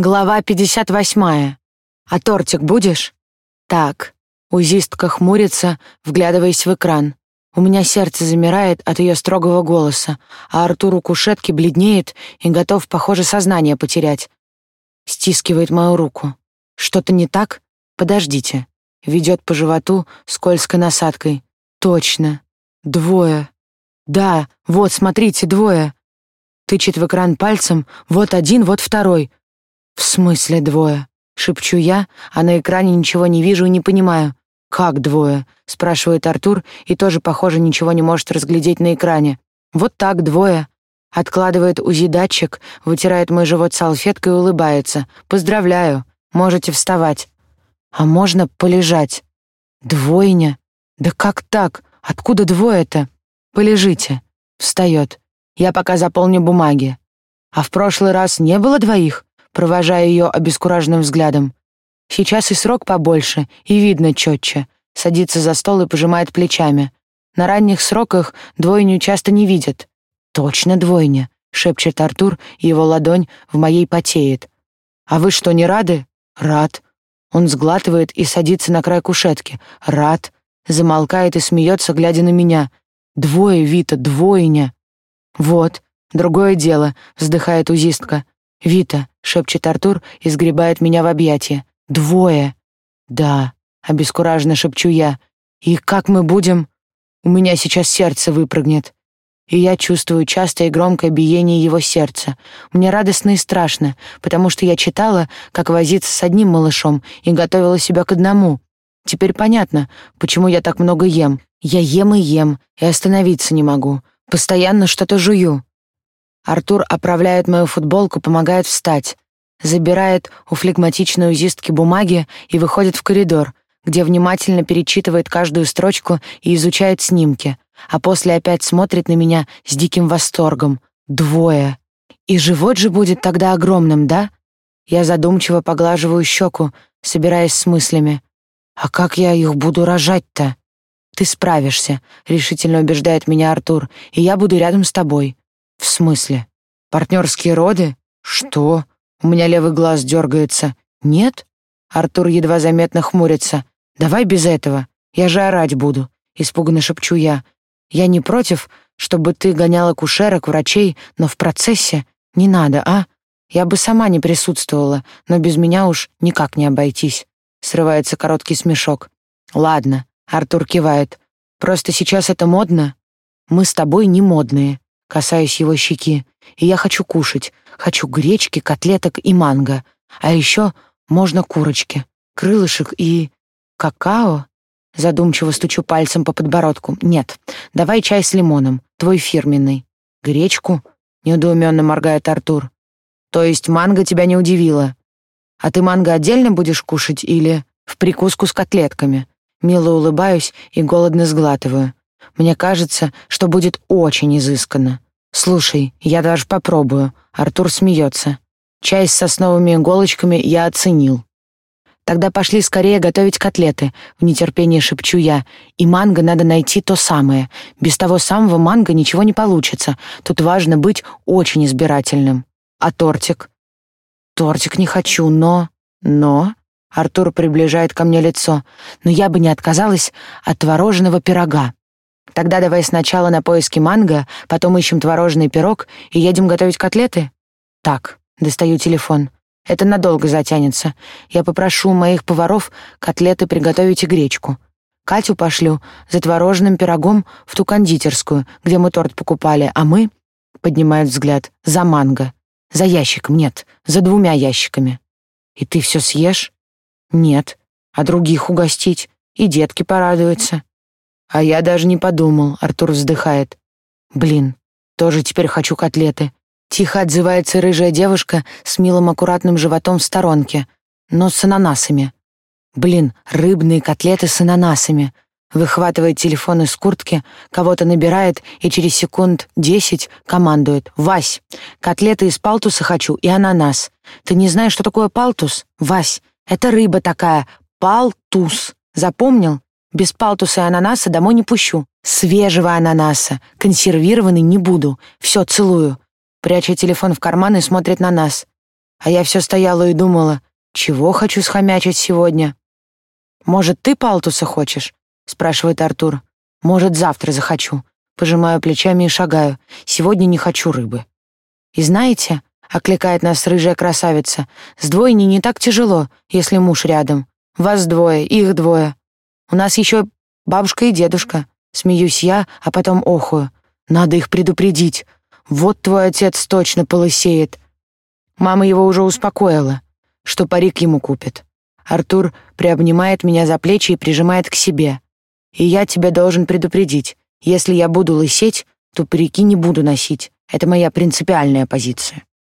Глава 58. А тортик будешь? Так. Узистка хмурится, вглядываясь в экран. У меня сердце замирает от ее строгого голоса, а Артур у кушетки бледнеет и готов, похоже, сознание потерять. Стискивает мою руку. Что-то не так? Подождите. Ведет по животу скользкой насадкой. Точно. Двое. Да, вот, смотрите, двое. Тычет в экран пальцем. Вот один, вот второй. «В смысле двое?» — шепчу я, а на экране ничего не вижу и не понимаю. «Как двое?» — спрашивает Артур и тоже, похоже, ничего не может разглядеть на экране. «Вот так, двое». Откладывает УЗИ-датчик, вытирает мой живот салфеткой и улыбается. «Поздравляю, можете вставать». «А можно полежать?» «Двойня? Да как так? Откуда двое-то?» «Полежите». Встает. «Я пока заполню бумаги». «А в прошлый раз не было двоих?» Провожая ее обескураженным взглядом. Сейчас и срок побольше, и видно четче. Садится за стол и пожимает плечами. На ранних сроках двойню часто не видят. «Точно двойня», — шепчет Артур, и его ладонь в моей потеет. «А вы что, не рады?» «Рад». Он сглатывает и садится на край кушетки. «Рад». Замолкает и смеется, глядя на меня. «Двое, Вита, двойня». «Вот, другое дело», — вздыхает узистка. «Вита, шепчет Артур и сгребает меня в объятия. «Двое!» «Да», — обескураженно шепчу я. «И как мы будем?» «У меня сейчас сердце выпрыгнет». И я чувствую частое и громкое биение его сердца. Мне радостно и страшно, потому что я читала, как возиться с одним малышом и готовила себя к одному. Теперь понятно, почему я так много ем. Я ем и ем, и остановиться не могу. Постоянно что-то жую. Артур оправляет мою футболку, помогает встать, забирает у флегматичной узистки бумаги и выходит в коридор, где внимательно перечитывает каждую строчку и изучает снимки, а после опять смотрит на меня с диким восторгом. Двое. И живот же будет тогда огромным, да? Я задумчиво поглаживаю щеку, собираясь с мыслями. А как я их буду рожать-то? Ты справишься, решительно убеждает меня Артур, и я буду рядом с тобой. В смысле? Партнерские роды? Что? У меня левый глаз дергается. Нет? Артур едва заметно хмурится. Давай без этого. Я же орать буду. Испуганно шепчу я. Я не против, чтобы ты гоняла кушерок, врачей, но в процессе не надо, а? Я бы сама не присутствовала, но без меня уж никак не обойтись. Срывается короткий смешок. Ладно, Артур кивает. Просто сейчас это модно. Мы с тобой не модные касаясь его щеки. «И я хочу кушать. Хочу гречки, котлеток и манго. А еще можно курочки, крылышек и... какао?» Задумчиво стучу пальцем по подбородку. «Нет, давай чай с лимоном, твой фирменный». «Гречку?» — недоуменно моргает Артур. «То есть манго тебя не удивило? А ты манго отдельно будешь кушать или в прикуску с котлетками?» Мило улыбаюсь и голодно сглатываю. Мне кажется, что будет очень изысканно. Слушай, я даже попробую. Артур смеется. Чай с сосновыми иголочками я оценил. Тогда пошли скорее готовить котлеты, в нетерпении шепчу я. И манго надо найти то самое. Без того самого манго ничего не получится. Тут важно быть очень избирательным. А тортик? Тортик не хочу, но... Но... Артур приближает ко мне лицо. Но я бы не отказалась от творожного пирога. Тогда давай сначала на поиски манго, потом ищем творожный пирог и едем готовить котлеты? Так, достаю телефон. Это надолго затянется. Я попрошу моих поваров котлеты приготовить и гречку. Катю пошлю за творожным пирогом в ту кондитерскую, где мы торт покупали, а мы, поднимает взгляд, за манго. За ящиком, нет, за двумя ящиками. И ты все съешь? Нет. А других угостить? И детки порадуются. А я даже не подумал, Артур вздыхает. Блин, тоже теперь хочу котлеты. Тихо отзывается рыжая девушка с милым аккуратным животом в сторонке, но с ананасами. Блин, рыбные котлеты с ананасами. Выхватывает телефон из куртки, кого-то набирает и через секунд десять командует. «Вась, котлеты из палтуса хочу и ананас. Ты не знаешь, что такое палтус? Вась, это рыба такая, палтус. Запомнил? Без палтуса и ананаса домой не пущу. Свежего ананаса. Консервированный не буду. Все, целую. Пряча телефон в карман и смотрит на нас. А я все стояла и думала, чего хочу схомячить сегодня. «Может, ты палтуса хочешь?» — спрашивает Артур. «Может, завтра захочу». Пожимаю плечами и шагаю. Сегодня не хочу рыбы. И знаете, — окликает нас рыжая красавица, — с двойней не так тяжело, если муж рядом. Вас двое, их двое. У нас еще бабушка и дедушка. Смеюсь я, а потом охую. Надо их предупредить. Вот твой отец точно полысеет. Мама его уже успокоила, что парик ему купит. Артур приобнимает меня за плечи и прижимает к себе. И я тебя должен предупредить. Если я буду лысеть, то парики не буду носить. Это моя принципиальная позиция.